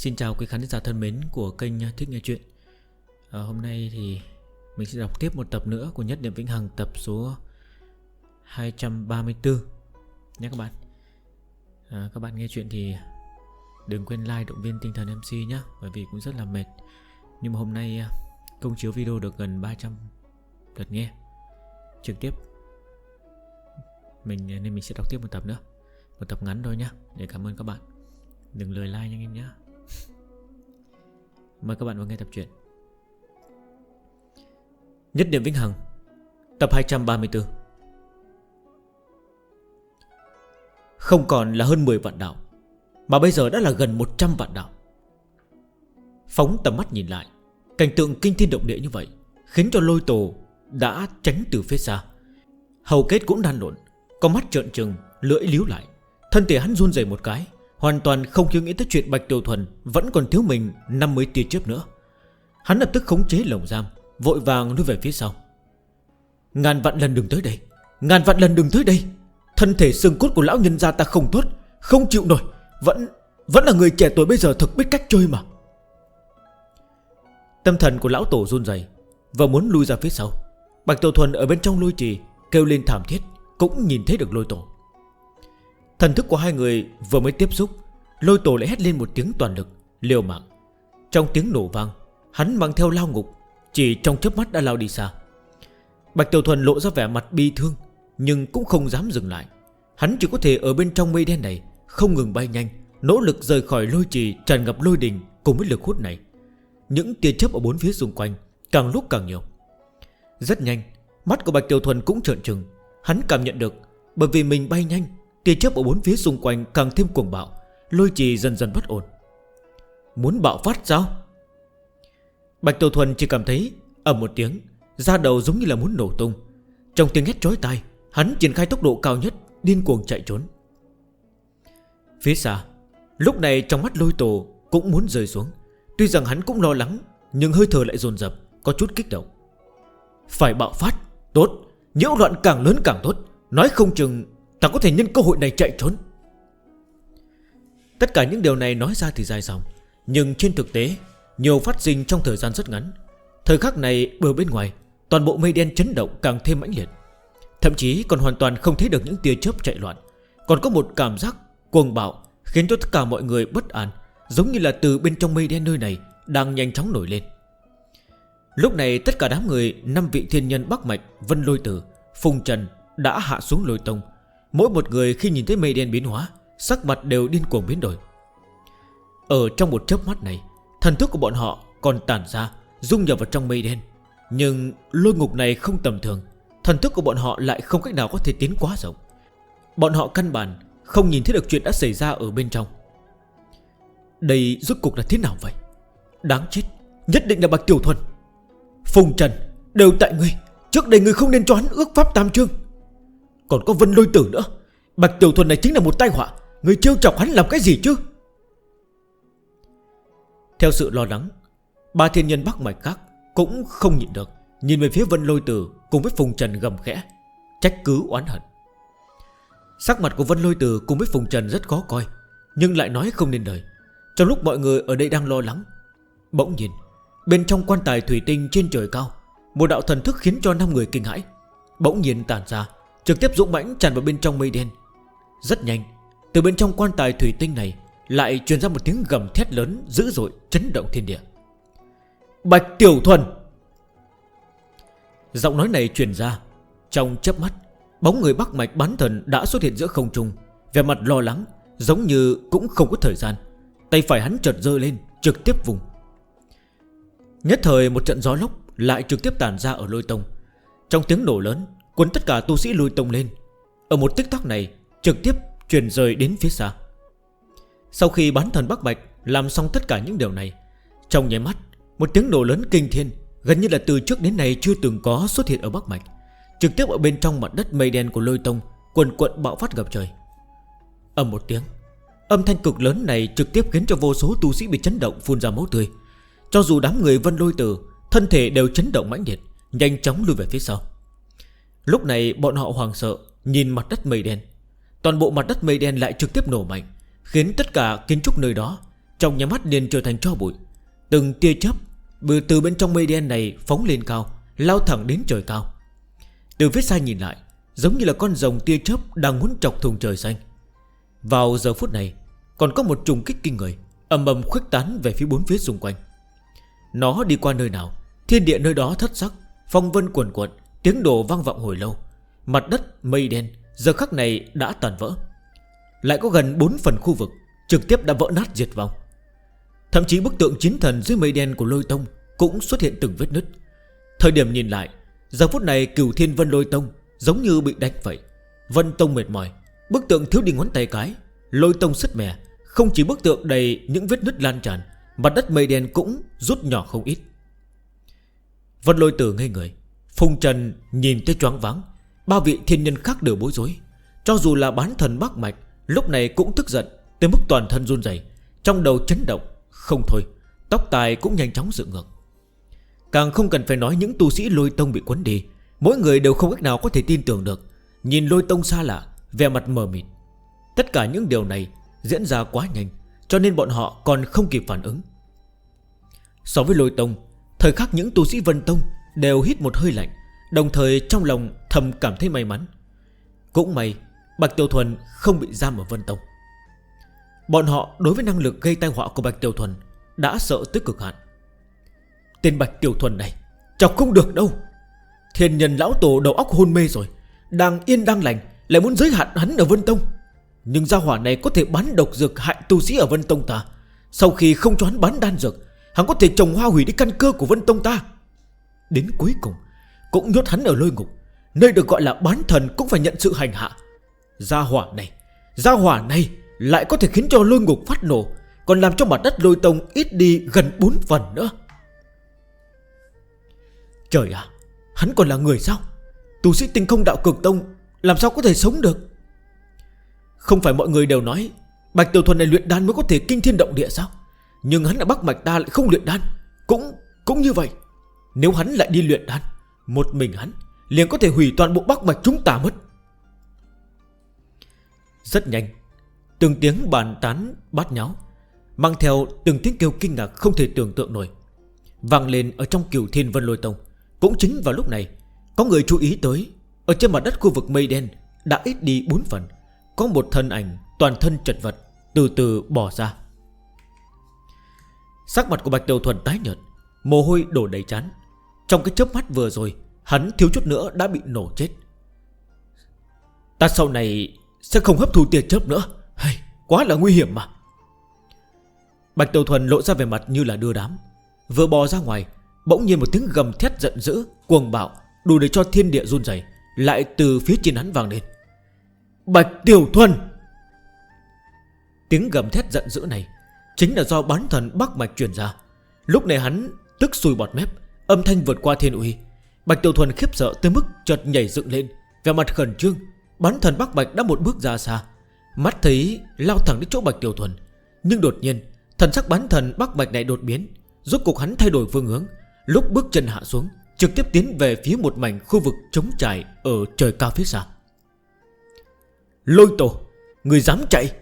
Xin chào quý khán giả thân mến của kênh Thích Nghe Chuyện. À, Hôm nay thì mình sẽ đọc tiếp một tập nữa của Nhất Niệm Vĩnh Hằng tập số 234 Nhé các bạn. À, Các bạn nghe chuyện thì đừng quên like động viên tinh thần MC nhé Bởi vì cũng rất là mệt. Nhưng mà hôm nay à, công chiếu video được gần 300 lượt nghe Trực tiếp. Mình à, Nên mình sẽ đọc tiếp một tập nữa. Một tập ngắn thôi nhé Để cảm ơn các bạn. Đừng lười like nhé anh em nhé. Mời các bạn vào nghe tập truyện. Nhất niệm Vĩnh Hằng Tập 234 Không còn là hơn 10 vạn đạo Mà bây giờ đã là gần 100 vạn đạo. Phóng tầm mắt nhìn lại Cảnh tượng kinh thiên động địa như vậy Khiến cho lôi tổ đã tránh từ phía xa. Hầu kết cũng đan lộn Có mắt trợn trừng, lưỡi líu lại Thân thể hắn run dày một cái Hoàn toàn không chưa nghĩ tới chuyện Bạch Tiểu Thuần Vẫn còn thiếu mình 50 tia chớp nữa. Hắn lập tức khống chế lồng giam, Vội vàng nuôi về phía sau. Ngàn vạn lần đừng tới đây, Ngàn vạn lần đừng tới đây. Thân thể xương cốt của lão nhân gia ta không tốt, Không chịu nổi, Vẫn vẫn là người trẻ tuổi bây giờ thực biết cách chơi mà. Tâm thần của lão tổ run dày Và muốn lui ra phía sau. Bạch Tổ Thuần ở bên trong lôi trì Kêu lên thảm thiết, Cũng nhìn thấy được lôi tổ. Thần thức của hai người vừa mới tiếp xúc, Lôi tổ lại hét lên một tiếng toàn lực, Liều mạng. Trong tiếng nổ vang, Hắn mang theo lao ngục, Chỉ trong chớp mắt đã lao đi xa. Bạch Tiểu Thuần lộ ra vẻ mặt bi thương, Nhưng cũng không dám dừng lại. Hắn chỉ có thể ở bên trong mây đen này, Không ngừng bay nhanh, Nỗ lực rời khỏi lôi trì, tràn ngập lôi đình Cùng với lực hút này. Những tia chấp ở bốn phía xung quanh Càng lúc càng nhiều. Rất nhanh, Mắt của Bạch Tiểu Thuần cũng trợn trừng. Hắn cảm nhận được, Bởi vì mình bay nhanh Tia chớp ở bốn phía xung quanh càng thêm cuồng bạo, Lôi trì dần dần bất ổn. Muốn bạo phát sao? Bạch Tổ Thuần chỉ cảm thấy ở một tiếng, Da đầu giống như là muốn nổ tung. Trong tiếng hét trói tai, Hắn triển khai tốc độ cao nhất, Điên cuồng chạy trốn. Phía xa, Lúc này trong mắt lôi tổ cũng muốn rơi xuống. Tuy rằng hắn cũng lo lắng, Nhưng hơi thở lại dồn dập, Có chút kích động. Phải bạo phát, Tốt. Nhiễu loạn càng lớn càng tốt. Nói không chừng Ta có thể nhân cơ hội này chạy trốn. Tất cả những điều này nói ra thì dài dòng Nhưng trên thực tế Nhiều phát sinh trong thời gian rất ngắn. Thời khắc này bờ bên ngoài Toàn bộ mây đen chấn động càng thêm mãnh liệt. Thậm chí còn hoàn toàn không thấy được những tia chớp chạy loạn. Còn có một cảm giác cuồng bạo Khiến cho tất cả mọi người bất an Giống như là từ bên trong mây đen nơi này Đang nhanh chóng nổi lên. Lúc này tất cả đám người năm vị thiên nhân Bắc Mạch Vân Lôi Tử, Phùng Trần Đã hạ xuống lôi tông Mỗi một người khi nhìn thấy mây đen biến hóa, Sắc mặt đều điên cuồng biến đổi. Ở trong một chớp mắt này, Thần thức của bọn họ còn tản ra, Dung nhập vào trong mây đen. Nhưng lôi ngục này không tầm thường, Thần thức của bọn họ lại không cách nào có thể tiến quá rộng. Bọn họ căn bản Không nhìn thấy được chuyện đã xảy ra ở bên trong. Đây rốt cuộc là thế nào vậy? Đáng chết, Nhất định là Bạch Tiểu Thuần. Phùng Trần Đều tại ngươi, Trước đây ngươi không nên choán ước pháp tam chương. Còn có Vân Lôi Tử nữa. Bạch Tiểu Thuần này chính là một tai họa. Người trêu chọc hắn làm cái gì chứ? Theo sự lo lắng, Ba thiên nhân bắc mạch khác Cũng không nhịn được, Nhìn về phía Vân Lôi Tử cùng với Phùng Trần gầm khẽ, Trách cứ oán hận. Sắc mặt của Vân Lôi Tử cùng với Phùng Trần rất khó coi, Nhưng lại nói không nên lời. Trong lúc mọi người ở đây đang lo lắng, Bỗng nhìn Bên trong quan tài thủy tinh trên trời cao, Một đạo thần thức khiến cho 5 người kinh hãi, Bỗng nhiên tàn ra. Trực tiếp dũng mãnh tràn vào bên trong mây đen. Rất nhanh, Từ bên trong quan tài thủy tinh này Lại truyền ra một tiếng gầm thét lớn Dữ dội chấn động thiên địa. Bạch Tiểu Thuần! Giọng nói này truyền ra, Trong chớp mắt, Bóng người bắc mạch bán thần đã xuất hiện giữa không trung Về mặt lo lắng, Giống như cũng không có thời gian. Tay phải hắn chợt rơi lên, trực tiếp vùng. Nhất thời một trận gió lốc Lại trực tiếp tàn ra ở lôi tông. Trong tiếng nổ lớn Cuốn tất cả tu sĩ lùi tông lên. Ở một tích tắc này, trực tiếp chuyển rời đến phía xa. Sau khi bán thần Bắc Bạch, Làm xong tất cả những điều này, Trong nháy mắt, Một tiếng nổ lớn kinh thiên, Gần như là từ trước đến nay chưa từng có xuất hiện ở Bắc Mạch Trực tiếp ở bên trong mặt đất mây đen của lôi tông, Quần quận bạo phát gặp trời. Âm một tiếng, Âm thanh cực lớn này trực tiếp khiến cho vô số tu sĩ bị chấn động phun ra máu tươi. Cho dù đám người vân lôi tử, Thân thể đều chấn động mãnh liệt, Nhanh chóng lùi về phía sau. Lúc này bọn họ hoàng sợ, Nhìn mặt đất mây đen. Toàn bộ mặt đất mây đen lại trực tiếp nổ mạnh, Khiến tất cả kiến trúc nơi đó Trong nhà mắt liền trở thành cho bụi. Từng tia chớp Bừ từ bên trong mây đen này phóng lên cao, Lao thẳng đến trời cao. Từ phía xa nhìn lại, Giống như là con rồng tia chớp đang muốn chọc thùng trời xanh. Vào giờ phút này, Còn có một trùng kích kinh người Âm ầm khuếch tán về phía bốn phía xung quanh. Nó đi qua nơi nào, Thiên địa nơi đó thất sắc, Phong vân cuồn cuộn Tiếng đồ vang vọng hồi lâu. Mặt đất mây đen, Giờ khắc này đã toàn vỡ. Lại có gần 4 phần khu vực Trực tiếp đã vỡ nát diệt vong. Thậm chí bức tượng chiến thần dưới mây đen của lôi tông Cũng xuất hiện từng vết nứt. Thời điểm nhìn lại, Giờ phút này cửu thiên vân lôi tông Giống như bị đánh vậy. Vân tông mệt mỏi, Bức tượng thiếu đi ngón tay cái. Lôi tông sứt mè Không chỉ bức tượng đầy những vết nứt lan tràn, Mặt đất mây đen cũng rút nhỏ không ít. Vân lôi tử ngây người Phùng Trần nhìn tới choáng váng, Ba vị thiên nhân khác đều bối rối. Cho dù là bán thần bác mạch, Lúc này cũng tức giận, Tới mức toàn thân run dày Trong đầu chấn động, Không thôi, Tóc tài cũng nhanh chóng dựng ngược. Càng không cần phải nói những tu sĩ lôi tông bị quấn đi, Mỗi người đều không cách nào có thể tin tưởng được. Nhìn lôi tông xa lạ Về mặt mờ mịt. Tất cả những điều này diễn ra quá nhanh, Cho nên bọn họ còn không kịp phản ứng. So với lôi tông, Thời khắc những tu sĩ vân tông Đều hít một hơi lạnh, Đồng thời trong lòng thầm cảm thấy may mắn. Cũng may, Bạch tiểu Thuần không bị giam ở Vân Tông. Bọn họ đối với năng lực gây tai họa của Bạch tiểu Thuần Đã sợ tới cực hạn. Tên Bạch tiểu Thuần này, Chọc không được đâu. Thiên nhân lão tổ đầu óc hôn mê rồi, Đang yên đang lành, Lại muốn giới hạn hắn ở Vân Tông. Nhưng gia hỏa này có thể bán độc dược hại tu sĩ ở Vân Tông ta. Sau khi không cho hắn bán đan dược, Hắn có thể trồng hoa hủy đi căn cơ của Vân Tông ta. Đến cuối cùng, Cũng nhốt hắn ở lôi ngục. Nơi được gọi là bán thần cũng phải nhận sự hành hạ. Gia hỏa này, Gia hỏa này lại có thể khiến cho lôi ngục phát nổ, Còn làm cho mặt đất lôi tông ít đi gần 4 phần nữa. Trời ạ, Hắn còn là người sao? Tù sĩ tinh không đạo cực tông, Làm sao có thể sống được? Không phải mọi người đều nói, Bạch Tiểu Thuần này luyện đan mới có thể kinh thiên động địa sao? Nhưng hắn ở Bắc Mạch ta lại không luyện đan, Cũng cũng như vậy. Nếu hắn lại đi luyện đan, Một mình hắn liền có thể hủy toàn bộ bắc mạch chúng ta mất. Rất nhanh, Từng tiếng bàn tán bát nháo Mang theo từng tiếng kêu kinh ngạc không thể tưởng tượng nổi Vàng lên ở trong cửu thiên vân lôi tông. Cũng chính vào lúc này, Có người chú ý tới, Ở trên mặt đất khu vực mây đen Đã ít đi 4 phần, Có một thân ảnh toàn thân chật vật Từ từ bỏ ra. Sắc mặt của Bạch Tiểu Thuần tái nhợt, Mồ hôi đổ đầy chán trong cái chớp mắt vừa rồi, Hắn thiếu chút nữa đã bị nổ chết. Ta sau này Sẽ không hấp thu tiền chớp nữa. Hay, Quá là nguy hiểm mà. Bạch Tiểu Thuần lộ ra về mặt như là đưa đám. Vừa bò ra ngoài, Bỗng nhiên một tiếng gầm thét giận dữ, Cuồng bạo, đủ để cho thiên địa run dày Lại từ phía trên hắn vàng lên. Bạch Tiểu Thuần! Tiếng gầm thét giận dữ này Chính là do bán thần Bắc Mạch truyền ra. Lúc này hắn tức sùi bọt mép Âm thanh vượt qua thiên uy. Bạch Tiểu Thuần khiếp sợ tới mức chợt nhảy dựng lên, vẻ mặt khẩn trương. Bắn thần Bắc Bạch đã một bước ra xa. Mắt thấy lao thẳng đến chỗ Bạch Tiểu Thuần, Nhưng đột nhiên, Thần sắc bắn thần Bắc Bạch này đột biến. Rốt cục hắn thay đổi phương hướng, Lúc bước chân hạ xuống, Trực tiếp tiến về phía một mảnh khu vực trống trải Ở trời cao phía xa. Lôi tổ, Người dám chạy?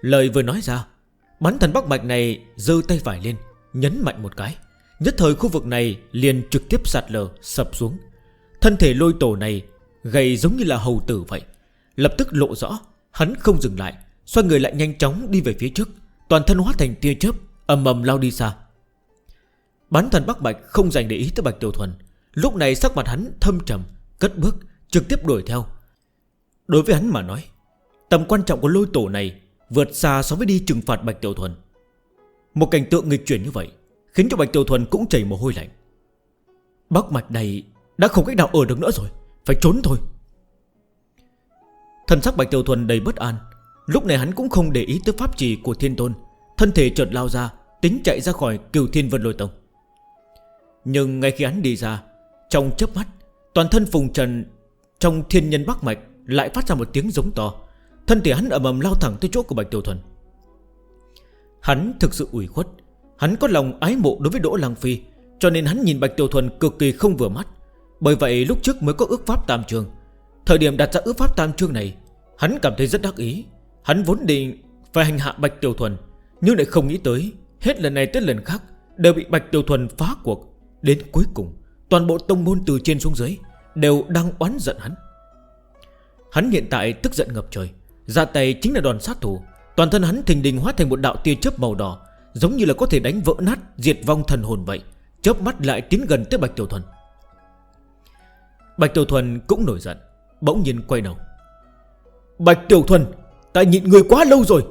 Lời vừa nói ra Bắn thần Bắc Bạch này dơ tay phải lên, Nhấn mạnh một cái. Nhất thời khu vực này liền trực tiếp sạt lở, sập xuống. Thân thể lôi tổ này Gầy giống như là hầu tử vậy. Lập tức lộ rõ, Hắn không dừng lại, Xoay người lại nhanh chóng đi về phía trước. Toàn thân hóa thành tia chớp Âm ầm lao đi xa. Bán thần Bắc Bạch không dành để ý tới Bạch Tiểu Thuần. Lúc này sắc mặt hắn thâm trầm, Cất bước, trực tiếp đuổi theo. Đối với hắn mà nói, Tầm quan trọng của lôi tổ này Vượt xa so với đi trừng phạt Bạch Tiểu Thuần. Một cảnh tượng nghịch chuyển như vậy Khiến cho Bạch Tiêu Thuần cũng chảy mồ hôi lạnh. Bắc mạch này Đã không cách nào ở được nữa rồi, Phải trốn thôi. Thần sắc Bạch Tiêu Thuần đầy bất an, Lúc này hắn cũng không để ý tới pháp trì của thiên tôn, Thân thể chợt lao ra, Tính chạy ra khỏi cửu thiên vân lôi tông. Nhưng ngay khi hắn đi ra, Trong chớp mắt, Toàn thân phùng trần Trong thiên nhân bắc mạch Lại phát ra một tiếng giống to, Thân thể hắn ẩm ầm lao thẳng tới chỗ của Bạch Tiêu Thuần. Hắn thực sự ủi khuất Hắn có lòng ái mộ đối với Đỗ Lăng Phi, Cho nên hắn nhìn Bạch Tiểu Thuần cực kỳ không vừa mắt. Bởi vậy lúc trước mới có ước pháp tam trường. Thời điểm đặt ra ước pháp tam trường này, Hắn cảm thấy rất đắc ý. Hắn vốn định phải hành hạ Bạch Tiểu Thuần, Nhưng lại không nghĩ tới, Hết lần này tới lần khác, Đều bị Bạch Tiểu Thuần phá cuộc. Đến cuối cùng, Toàn bộ tông môn từ trên xuống dưới Đều đang oán giận hắn. Hắn hiện tại tức giận ngập trời, Ra tay chính là đòn sát thủ. Toàn thân hắn thình đình hóa thành một đạo tia chớp màu đỏ Giống như là có thể đánh vỡ nát, Diệt vong thần hồn vậy. Chớp mắt lại tiến gần tới Bạch Tiểu Thuần. Bạch Tiểu Thuần cũng nổi giận, Bỗng nhiên quay đầu. Bạch Tiểu Thuần, Ta nhịn người quá lâu rồi.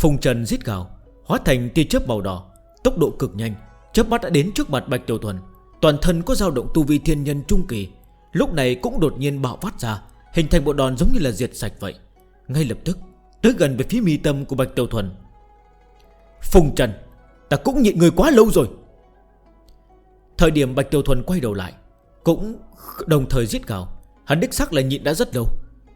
Phùng Trần giết gào, Hóa thành tia chớp màu đỏ, Tốc độ cực nhanh, Chớp mắt đã đến trước mặt Bạch Tiểu Thuần. Toàn thân có dao động tu vi thiên nhân trung kỳ, Lúc này cũng đột nhiên bạo phát ra, Hình thành bộ đòn giống như là diệt sạch vậy. Ngay lập tức, Tới gần về phía mi tâm của Bạch Tiểu Thuần. Phùng Trần Ta cũng nhịn người quá lâu rồi. Thời điểm Bạch Tiểu Thuần quay đầu lại Cũng đồng thời giết gào. Hắn đích xác là nhịn đã rất lâu.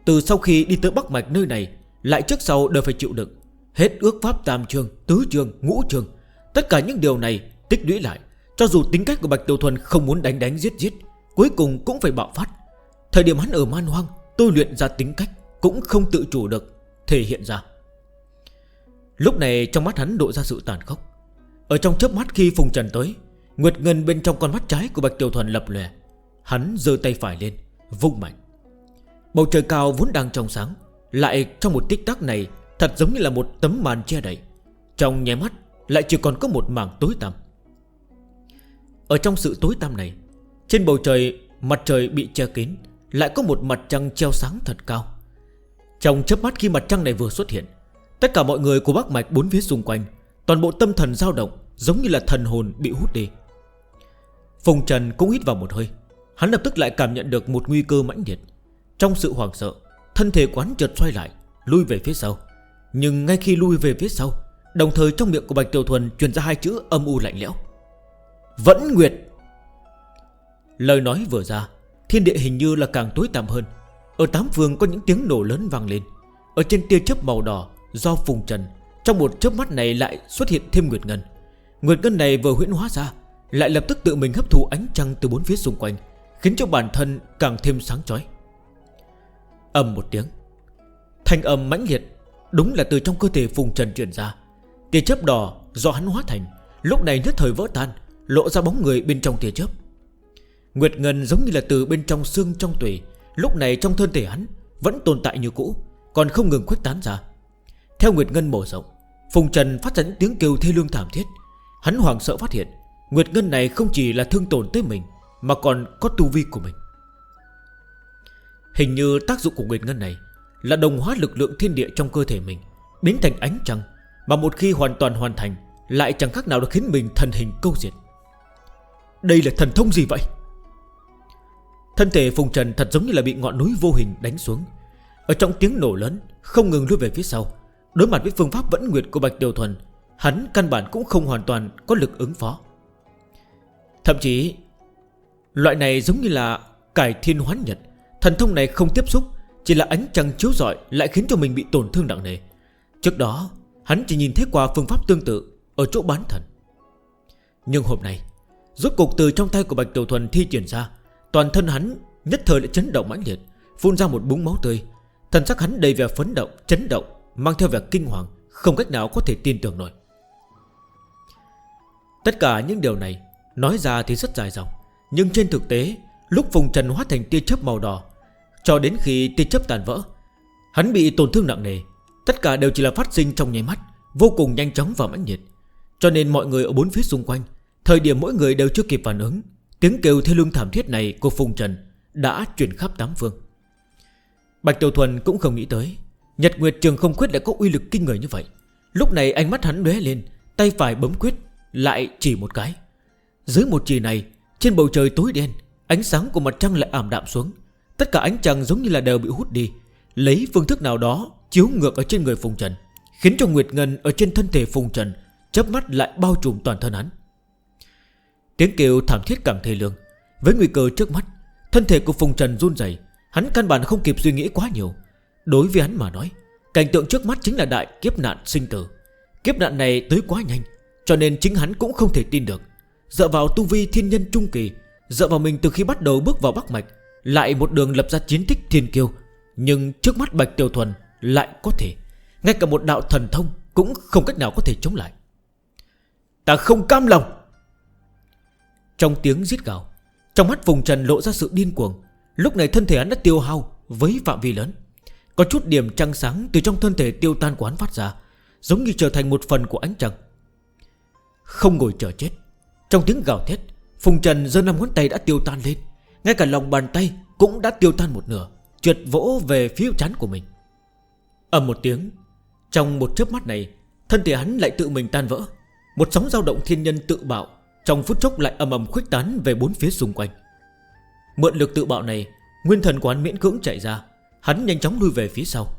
Từ sau khi đi tới Bắc Mạch nơi này Lại trước sau đều phải chịu đựng. Hết ước pháp tam trường, tứ trường, ngũ trường. Tất cả những điều này tích lũy lại Cho dù tính cách của Bạch Tiểu Thuần không muốn đánh đánh giết giết Cuối cùng cũng phải bạo phát. Thời điểm hắn ở man hoang Tôi luyện ra tính cách Cũng không tự chủ được Thể hiện ra. Lúc này trong mắt hắn độ ra sự tàn khốc. Ở trong chớp mắt khi Phùng Trần tới, Nguyệt Ngân bên trong con mắt trái của Bạch Tiểu Thuần lập lè Hắn dơ tay phải lên, Vung mạnh. Bầu trời cao vốn đang trong sáng, Lại trong một tích tắc này Thật giống như là một tấm màn che đẩy Trong nháy mắt, lại chỉ còn có một mảng tối tăm. Ở trong sự tối tăm này, Trên bầu trời mặt trời bị che kín, Lại có một mặt trăng treo sáng thật cao. Trong chấp mắt khi mặt trăng này vừa xuất hiện Tất cả mọi người của bác mạch bốn phía xung quanh, Toàn bộ tâm thần dao động, Giống như là thần hồn bị hút đi. Phùng Trần cũng hít vào một hơi. Hắn lập tức lại cảm nhận được một nguy cơ mãnh liệt. Trong sự hoảng sợ, Thân thể quán chợt xoay lại, Lui về phía sau. Nhưng ngay khi lui về phía sau, Đồng thời trong miệng của Bạch Tiểu Thuần Truyền ra hai chữ âm u lạnh lẽo. Vẫn Nguyệt! Lời nói vừa ra, Thiên địa hình như là càng tối tăm hơn. Ở tám phương có những tiếng nổ lớn vang lên. Ở trên tia chấp màu đỏ Do phùng trần, Trong một chớp mắt này lại xuất hiện thêm Nguyệt Ngân. Nguyệt Ngân này vừa huyễn hóa ra, Lại lập tức tự mình hấp thụ ánh trăng từ bốn phía xung quanh, Khiến cho bản thân càng thêm sáng chói. Âm một tiếng, Thanh âm mãnh liệt, Đúng là từ trong cơ thể phùng trần chuyển ra. Tia chớp đỏ do hắn hóa thành, Lúc này nhất thời vỡ tan, Lộ ra bóng người bên trong tia chớp. Nguyệt Ngân giống như là từ bên trong xương trong tủy, Lúc này trong thân thể hắn Vẫn tồn tại như cũ, Còn không ngừng khuếch tán ra. Theo Nguyệt Ngân mở rộng, Phùng Trần phát ra những tiếng kêu thê lương thảm thiết. Hắn hoàng sợ phát hiện, Nguyệt Ngân này không chỉ là thương tổn tới mình, Mà còn có tu vi của mình. Hình như tác dụng của Nguyệt Ngân này Là đồng hóa lực lượng thiên địa trong cơ thể mình, Biến thành ánh trăng, Mà một khi hoàn toàn hoàn thành, Lại chẳng khác nào được khiến mình thần hình câu diệt. Đây là thần thông gì vậy? Thân thể Phùng Trần thật giống như là bị ngọn núi vô hình đánh xuống. Ở trong tiếng nổ lớn, Không ngừng lưu về phía sau Đối mặt với phương pháp vẫn nguyệt của Bạch tiểu Thuần Hắn căn bản cũng không hoàn toàn có lực ứng phó. Thậm chí Loại này giống như là cải thiên hoán nhật Thần thông này không tiếp xúc Chỉ là ánh trăng chiếu dọi lại khiến cho mình bị tổn thương nặng nề. Trước đó Hắn chỉ nhìn thấy qua phương pháp tương tự Ở chỗ bán thần. Nhưng hôm nay Rốt cục từ trong tay của Bạch Tiểu Thuần thi triển ra Toàn thân hắn nhất thời lại chấn động mãnh liệt Phun ra một búng máu tươi Thần sắc hắn đầy vẻ phấn động, chấn động Mang theo vẻ kinh hoàng Không cách nào có thể tin tưởng nổi. Tất cả những điều này Nói ra thì rất dài dòng Nhưng trên thực tế Lúc Phùng trần hóa thành tia chớp màu đỏ Cho đến khi tia chớp tàn vỡ Hắn bị tổn thương nặng nề. Tất cả đều chỉ là phát sinh trong nháy mắt Vô cùng nhanh chóng và mãnh liệt, Cho nên mọi người ở bốn phía xung quanh Thời điểm mỗi người đều chưa kịp phản ứng Tiếng kêu thê lương thảm thiết này của Phùng Trần Đã truyền khắp tám phương. Bạch Tiểu Thuần cũng không nghĩ tới Nhật Nguyệt Trường không quyết lại có uy lực kinh người như vậy. Lúc này ánh mắt hắn lóe lên Tay phải bấm quyết Lại chỉ một cái. Dưới một chỉ này Trên bầu trời tối đen Ánh sáng của mặt trăng lại ảm đạm xuống. Tất cả ánh trăng giống như là đều bị hút đi. Lấy phương thức nào đó Chiếu ngược ở trên người Phùng Trần Khiến cho Nguyệt Ngân ở trên thân thể Phùng Trần chớp mắt lại bao trùm toàn thân hắn. Tiếng kêu thảm thiết càng thê lương. Với nguy cơ trước mắt Thân thể của Phùng Trần run rẩy, Hắn căn bản không kịp suy nghĩ quá nhiều. Đối với hắn mà nói, Cảnh tượng trước mắt chính là đại kiếp nạn sinh tử. Kiếp nạn này tới quá nhanh, Cho nên chính hắn cũng không thể tin được. Dựa vào tu vi thiên nhân trung kỳ, Dựa vào mình từ khi bắt đầu bước vào Bắc Mạch, Lại một đường lập ra chiến tích thiên kiêu. Nhưng trước mắt Bạch Tiểu Thuần Lại có thể, Ngay cả một đạo thần thông Cũng không cách nào có thể chống lại. Ta không cam lòng. Trong tiếng giết gào, Trong mắt vùng trần lộ ra sự điên cuồng. Lúc này thân thể hắn đã tiêu hao Với phạm vi lớn. Có chút điểm trăng sáng từ trong thân thể tiêu tan quán phát ra, Giống như trở thành một phần của ánh trăng. Không ngồi chờ chết, Trong tiếng gào thét, Phùng Trần dơ 5 ngón tay đã tiêu tan lên, Ngay cả lòng bàn tay cũng đã tiêu tan một nửa, Trượt vỗ về phía chán của mình. Ẩm một tiếng, Trong một chớp mắt này, Thân thể hắn lại tự mình tan vỡ, Một sóng dao động thiên nhân tự bạo, Trong phút chốc lại ầm ầm khuếch tán về bốn phía xung quanh. Mượn lực tự bạo này, Nguyên thần quán miễn cưỡng chạy ra Hắn nhanh chóng lui về phía sau.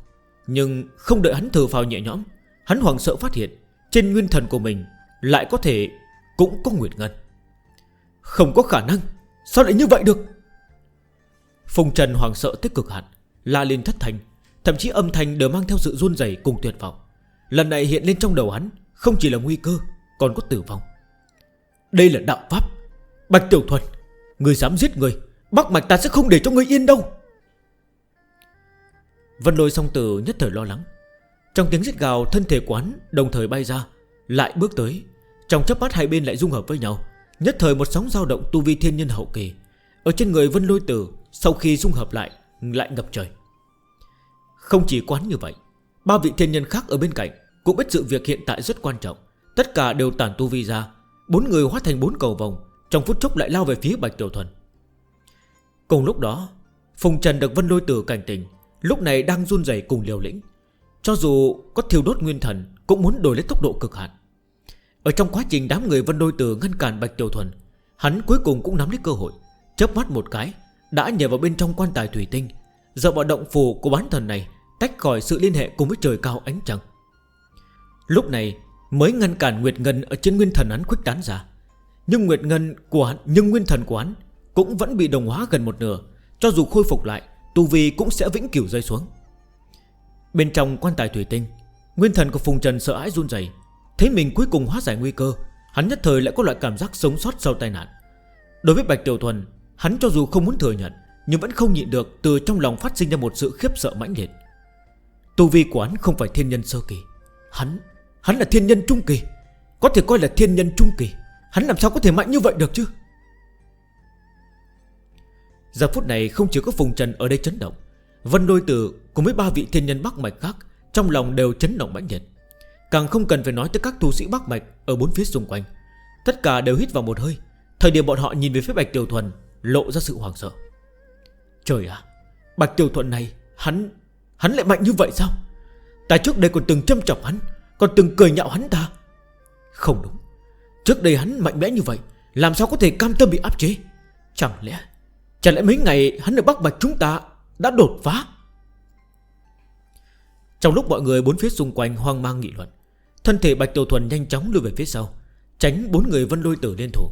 Nhưng không đợi hắn thở vào nhẹ nhõm Hắn hoàng sợ phát hiện Trên nguyên thần của mình lại có thể Cũng có Nguyệt Ngân. Không có khả năng Sao lại như vậy được? Phùng Trần hoàng sợ tích cực hẳn La lên thất thanh, Thậm chí âm thanh đều mang theo sự run dày cùng tuyệt vọng. Lần này hiện lên trong đầu hắn Không chỉ là nguy cơ còn có tử vong. Đây là đạo pháp. Bạch Tiểu Thuần Người dám giết người Bắc mạch ta sẽ không để cho người yên đâu. Vân lôi song tử nhất thời lo lắng. Trong tiếng giết gào, thân thể quán Đồng thời bay ra, Lại bước tới. Trong chấp mắt hai bên lại dung hợp với nhau. Nhất thời một sóng dao động tu vi thiên nhân hậu kỳ. Ở trên người vân lôi tử, Sau khi dung hợp lại Lại ngập trời. Không chỉ quán như vậy, Ba vị thiên nhân khác ở bên cạnh Cũng biết sự việc hiện tại rất quan trọng. Tất cả đều tản tu vi ra, Bốn người hóa thành bốn cầu vòng Trong phút chốc lại lao về phía Bạch Tiểu Thuần. Cùng lúc đó, Phùng Trần được Vân Lôi Tử cảnh tình Lúc này đang run dày cùng liều lĩnh. Cho dù có thiêu đốt nguyên thần Cũng muốn đổi lấy tốc độ cực hạn. Ở trong quá trình đám người Vân Đôi Tử ngăn cản Bạch Tiểu Thuần Hắn cuối cùng cũng nắm lấy cơ hội chớp mắt một cái Đã nhảy vào bên trong quan tài thủy tinh. Giờ vào động phù của bán thần này Tách khỏi sự liên hệ cùng với trời cao ánh trăng. Lúc này mới ngăn cản Nguyệt Ngân Ở trên nguyên thần hắn khuếch tán ra. Nhưng Nguyệt Ngân của hắn, nhưng nguyên thần của hắn Cũng vẫn bị đồng hóa gần một nửa. Cho dù khôi phục lại Tu Vi cũng sẽ vĩnh cửu rơi xuống. Bên trong quan tài thủy tinh Nguyên thần của Phùng Trần sợ hãi run dày Thấy mình cuối cùng hóa giải nguy cơ Hắn nhất thời lại có loại cảm giác sống sót sau tai nạn. Đối với Bạch Tiểu Thuần Hắn cho dù không muốn thừa nhận Nhưng vẫn không nhịn được từ trong lòng phát sinh ra một sự khiếp sợ mãnh liệt. Tu vi của hắn không phải thiên nhân sơ kỳ. Hắn, hắn là thiên nhân trung kỳ. Có thể coi là thiên nhân trung kỳ. Hắn làm sao có thể mạnh như vậy được chứ? Giờ phút này không chỉ có phùng trần ở đây chấn động, Vân đôi tử cùng với ba vị thiên nhân Bắc Mạch khác Trong lòng đều chấn động mãnh nhiệt Càng không cần phải nói tới các tu sĩ Bắc Mạch Ở bốn phía xung quanh, Tất cả đều hít vào một hơi. Thời điểm bọn họ nhìn về phía Bạch Tiểu Thuần Lộ ra sự hoảng sợ. Trời ạ, Bạch Tiểu Thuần này, Hắn Hắn lại mạnh như vậy sao? Ta trước đây còn từng châm chọc hắn, Còn từng cười nhạo hắn ta. Không đúng, Trước đây hắn mạnh mẽ như vậy, Làm sao có thể cam tâm bị áp chế? Chẳng lẽ Chả lẽ mấy ngày hắn ở Bắc Bạch chúng ta Đã đột phá? Trong lúc mọi người bốn phía xung quanh hoang mang nghị luận Thân thể Bạch Tiểu Thuần nhanh chóng lùi về phía sau Tránh bốn người vân lôi tử liên thủ.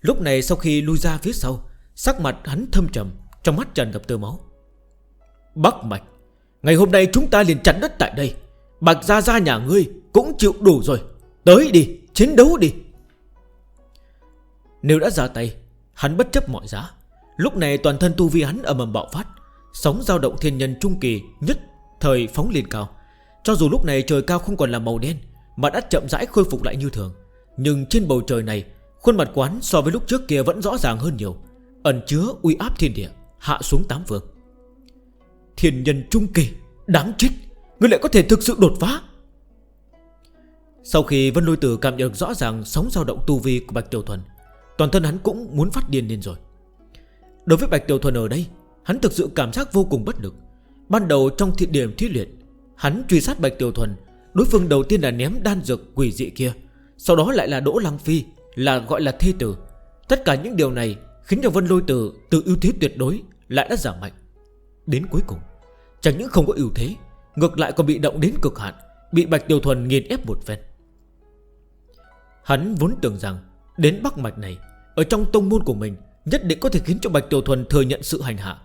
Lúc này sau khi lui ra phía sau Sắc mặt hắn thâm trầm Trong mắt tràn gặp tơ máu. Bắc Mạch Ngày hôm nay chúng ta liền chặt đất tại đây. Bạch ra ra nhà ngươi cũng chịu đủ rồi. Tới đi, chiến đấu đi. Nếu đã ra tay Hắn bất chấp mọi giá Lúc này toàn thân tu vi hắn ở mầm bạo phát, Sóng dao động thiên nhân trung kỳ nhất thời phóng lên cao. Cho dù lúc này trời cao không còn là màu đen Mà đã chậm rãi khôi phục lại như thường, Nhưng trên bầu trời này, Khuôn mặt quán so với lúc trước kia vẫn rõ ràng hơn nhiều, Ẩn chứa uy áp thiên địa, Hạ xuống tám vương Thiên nhân trung kỳ, Đáng chết, Ngươi lại có thể thực sự đột phá. Sau khi Vân Lôi Tử cảm nhận rõ ràng Sóng dao động tu vi của Bạch Tiểu Thuần, Toàn thân hắn cũng muốn phát điên lên rồi. Đối với Bạch Tiểu Thuần ở đây, Hắn thực sự cảm giác vô cùng bất lực. Ban đầu trong thị điểm thí luyện, Hắn truy sát Bạch Tiểu Thuần, Đối phương đầu tiên là ném đan dược quỷ dị kia, Sau đó lại là Đỗ Lăng Phi, Là gọi là thi tử. Tất cả những điều này khiến cho Vân Lôi Tử Từ ưu thế tuyệt đối lại đã giảm mạnh. Đến cuối cùng, Chẳng những không có ưu thế, Ngược lại còn bị động đến cực hạn, Bị Bạch Tiểu Thuần nghiền ép một phen. Hắn vốn tưởng rằng Đến Bắc Mạch này, Ở trong tông môn của mình Nhất định có thể khiến cho Bạch Tiểu Thuần thừa nhận sự hành hạ.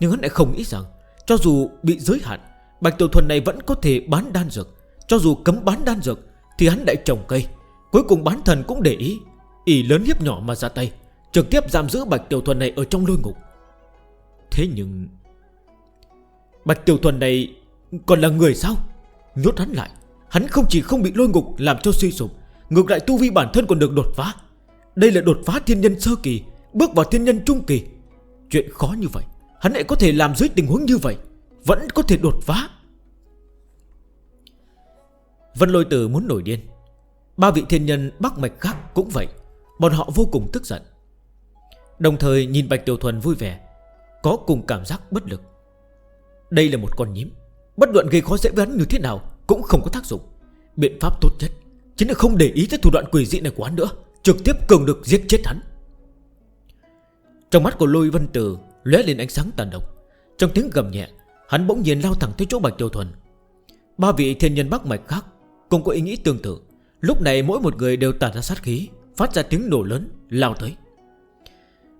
Nhưng hắn lại không nghĩ rằng, Cho dù bị giới hạn, Bạch Tiểu Thuần này vẫn có thể bán đan dược. Cho dù cấm bán đan dược, Thì hắn lại trồng cây. Cuối cùng bán thần cũng để ý. Ý lớn hiếp nhỏ mà ra tay, Trực tiếp giam giữ Bạch Tiểu Thuần này ở trong lôi ngục. Thế nhưng, Bạch Tiểu Thuần này còn là người sao? Nhốt hắn lại, Hắn không chỉ không bị lôi ngục làm cho suy sụp, Ngược lại tu vi bản thân còn được đột phá. Đây là đột phá thiên nhân sơ kỳ Bước vào thiên nhân trung kỳ. Chuyện khó như vậy, Hắn lại có thể làm dưới tình huống như vậy, Vẫn có thể đột phá. Vân lôi tử muốn nổi điên. Ba vị thiên nhân bắc mạch khác cũng vậy, Bọn họ vô cùng tức giận. Đồng thời nhìn Bạch Tiểu Thuần vui vẻ, Có cùng cảm giác bất lực. Đây là một con nhím, Bất luận gây khó dễ với hắn như thế nào Cũng không có tác dụng. Biện pháp tốt nhất Chính là không để ý tới thủ đoạn quỷ dị này của hắn nữa, Trực tiếp cường được giết chết hắn. Trong mắt của Lôi Vân Tử lóe lên ánh sáng tàn độc. Trong tiếng gầm nhẹ, Hắn bỗng nhiên lao thẳng tới chỗ Bạch Tiêu Thuần. Ba vị thiên nhân bắc mạch khác Cũng có ý nghĩ tương tự. Lúc này mỗi một người đều tản ra sát khí, Phát ra tiếng nổ lớn, lao tới.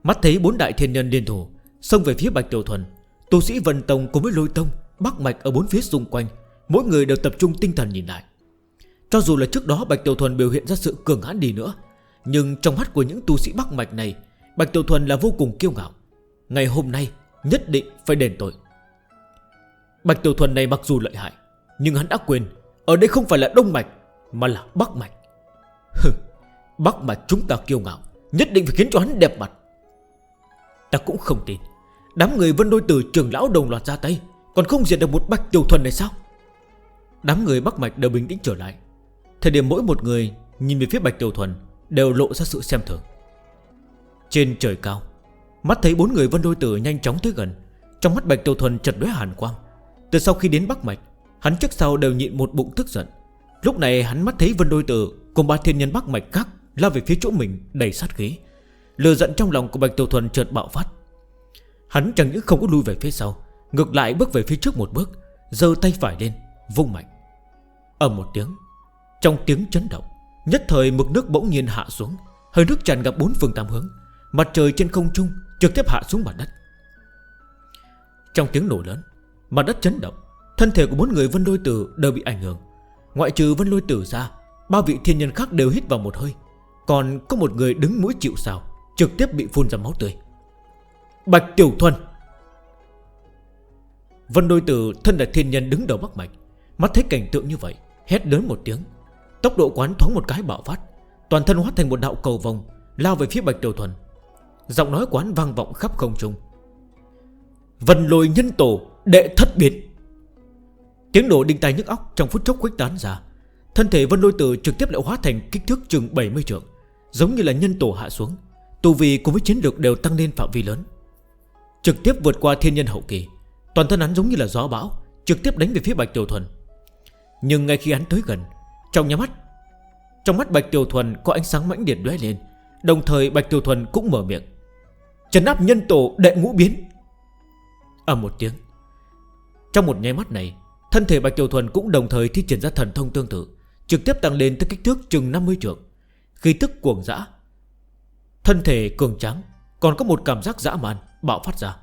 Mắt thấy bốn đại thiên nhân liên thủ, Xông về phía Bạch Tiêu Thuần, Tu sĩ Vân Tông cùng với Lôi Tông Bắc Mạch ở bốn phía xung quanh, Mỗi người đều tập trung tinh thần nhìn lại. Cho dù là trước đó Bạch Tiêu Thuần biểu hiện ra sự cường hãn đi nữa, Nhưng trong mắt của những tu sĩ Bắc Mạch này Bạch Tiểu Thuần là vô cùng kiêu ngạo. Ngày hôm nay nhất định phải đền tội. Bạch Tiểu Thuần này mặc dù lợi hại Nhưng hắn đã quên Ở đây không phải là Đông Mạch Mà là Bắc Mạch. Hừ, Bắc Mạch chúng ta kiêu ngạo Nhất định phải khiến cho hắn đẹp mặt. Ta cũng không tin Đám người vân đôi từ trường lão đồng loạt ra tay Còn không diệt được một Bạch Tiểu Thuần này sao? Đám người Bắc Mạch đều bình tĩnh trở lại. Thời điểm mỗi một người nhìn về phía Bạch Tiểu Thuần Đều lộ ra sự xem thường. Trên trời cao, Mắt thấy bốn người vân đôi tử nhanh chóng tới gần. Trong mắt Bạch Tiểu Thuần chật đuế hàn quang. Từ sau khi đến Bắc Mạch, Hắn trước sau đều nhịn một bụng tức giận. Lúc này hắn mắt thấy vân đôi tử Cùng ba thiên nhân Bắc Mạch khác Lao về phía chỗ mình đầy sát khí Lừa giận trong lòng của Bạch Tiểu Thuần chợt bạo phát. Hắn chẳng những không có lui về phía sau, Ngược lại bước về phía trước một bước Dơ tay phải lên, Vung mạnh. Ở một tiếng, Trong tiếng chấn động, Nhất thời mực nước bỗng nhiên hạ xuống, Hơi nước tràn gặp bốn phương tám hướng. Mặt trời trên không trung trực tiếp hạ xuống mặt đất. Trong tiếng nổ lớn, Mặt đất chấn động, Thân thể của bốn người Vân Lôi Tử đều bị ảnh hưởng. Ngoại trừ Vân Lôi Tử ra, Ba vị thiên nhân khác đều hít vào một hơi, Còn có một người đứng mũi chịu xào Trực tiếp bị phun ra máu tươi. Bạch Tiểu Thuần. Vân Đôi Tử thân là thiên nhân đứng đầu Bắc Mạch, Mắt thấy cảnh tượng như vậy, Hét lớn một tiếng, Tốc độ quán thoáng một cái bạo phát, Toàn thân hóa thành một đạo cầu vòng Lao về phía Bạch Tiểu Thuần. Giọng nói của hắn vang vọng khắp không trung. Vân lôi nhân tổ, Đệ thất biến Tiếng nổ đinh tai nhức óc trong phút chốc khuếch tán ra. Thân thể vân lôi tử trực tiếp lại hóa thành kích thước chừng 70 trượng, Giống như là nhân tổ hạ xuống. Tù vi cùng với chiến lược đều tăng lên phạm vi lớn. Trực tiếp vượt qua thiên nhân hậu kỳ, Toàn thân hắn giống như là gió bão, Trực tiếp đánh về phía Bạch Tiểu Thuần. Nhưng ngay khi hắn tới gần, Trong nhà mắt, Trong mắt Bạch Tiểu Thuần có ánh sáng mãnh điện đué lên. Đồng thời Bạch Tiểu Thuần cũng mở miệng. Chấn áp nhân tổ đệ ngũ biến. Ở một tiếng. Trong một nháy mắt này, Thân thể Bạch Tiểu Thuần cũng đồng thời thi triển ra thần thông tương tự, Trực tiếp tăng lên tới kích thước chừng 50 trượng. Khí tức cuồng dã, Thân thể cường trắng Còn có một cảm giác dã man bạo phát ra.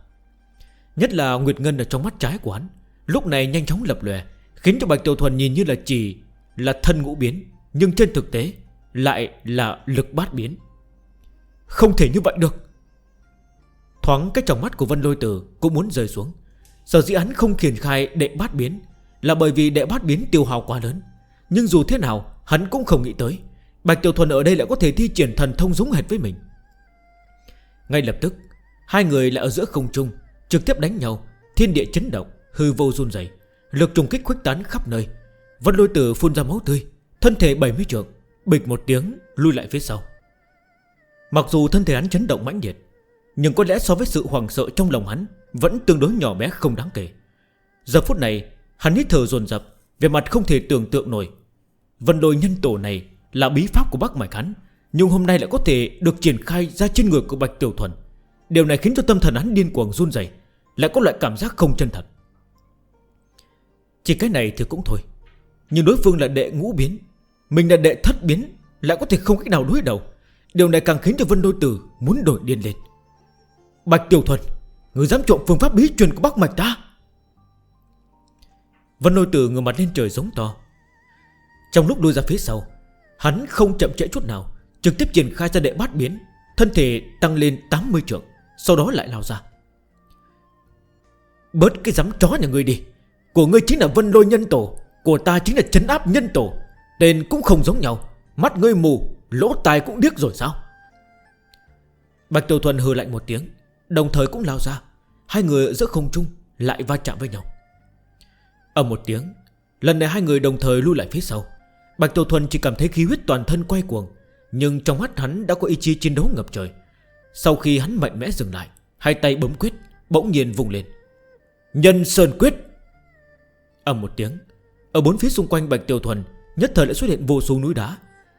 Nhất là Nguyệt Ngân ở trong mắt trái của hắn, Lúc này nhanh chóng lập lòe, Khiến cho Bạch Tiểu Thuần nhìn như là chỉ Là thân ngũ biến, Nhưng trên thực tế Lại là lực bát biến. Không thể như vậy được. Thoáng cái trong mắt của Vân Lôi Tử Cũng muốn rơi xuống. Sở dĩ hắn không khiển khai đệ bát biến Là bởi vì đệ bát biến tiêu hào quá lớn. Nhưng dù thế nào, hắn cũng không nghĩ tới, Bạch Tiểu Thuần ở đây lại có thể thi triển thần thông dũng hệt với mình. Ngay lập tức, Hai người lại ở giữa không trung, Trực tiếp đánh nhau, Thiên địa chấn động, Hư vô run dày Lực trùng kích khuếch tán khắp nơi. Vân lôi tử phun ra máu tươi, Thân thể 70 trượng, Bịch một tiếng, Lui lại phía sau. Mặc dù thân thể hắn chấn động mãnh nhiệt nhưng có lẽ so với sự hoàng sợ trong lòng hắn, Vẫn tương đối nhỏ bé không đáng kể. Giờ phút này, hắn hít thở dồn dập Về mặt không thể tưởng tượng nổi. Vân lôi nhân tổ này là bí pháp của bác Mạch hắn, Nhưng hôm nay lại có thể được triển khai ra trên người của Bạch Tiểu Thuần. Điều này khiến cho tâm thần hắn điên cuồng run dày Lại có loại cảm giác không chân thật. Chỉ cái này thì cũng thôi, Nhưng đối phương là đệ ngũ biến, Mình là đệ thất biến, Lại có thể không cách nào đối đầu. Điều này càng khiến cho Vân Đôi Tử muốn đổi điên lên. Bạch Tiểu Thuần Người dám trộm phương pháp bí truyền của Bắc Mạch ta? Vân Lôi Tử ngửa mặt lên trời giống to. Trong lúc đuôi ra phía sau Hắn không chậm trễ chút nào Trực tiếp triển khai ra đệ bát biến Thân thể tăng lên 80 trượng Sau đó lại lao ra. Bớt cái dám chó nhà ngươi đi Của ngươi chính là Vân Lôi Nhân Tổ Của ta chính là chấn Áp Nhân Tổ Tên cũng không giống nhau Mắt ngươi mù, lỗ tai cũng điếc rồi sao? Bạch Tiểu Thuần hừ lạnh một tiếng Đồng thời cũng lao ra. Hai người giữa không trung lại va chạm với nhau. Ở một tiếng, Lần này hai người đồng thời lui lại phía sau. Bạch Tiểu Thuần chỉ cảm thấy khí huyết toàn thân quay cuồng, Nhưng trong mắt hắn đã có ý chí chiến đấu ngập trời. Sau khi hắn mạnh mẽ dừng lại, Hai tay bấm quyết, Bỗng nhiên vùng lên. Nhân Sơn Quyết! Ẩm một tiếng, Ở bốn phía xung quanh Bạch Tiểu Thuần, Nhất thời lại xuất hiện vô số núi đá.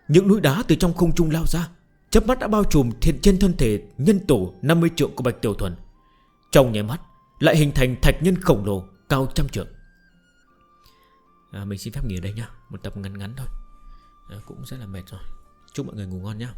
Những núi đá từ trong không trung lao ra chớp mắt đã bao trùm thiên trên thân thể nhân tổ 50 trượng của Bạch Tiểu Thuần. Trong nháy mắt lại hình thành thạch nhân khổng lồ cao trăm trượng. À, Mình xin phép nghỉ ở đây nhá. Một tập ngắn ngắn thôi. À, Cũng rất là mệt rồi. Chúc mọi người ngủ ngon nhá.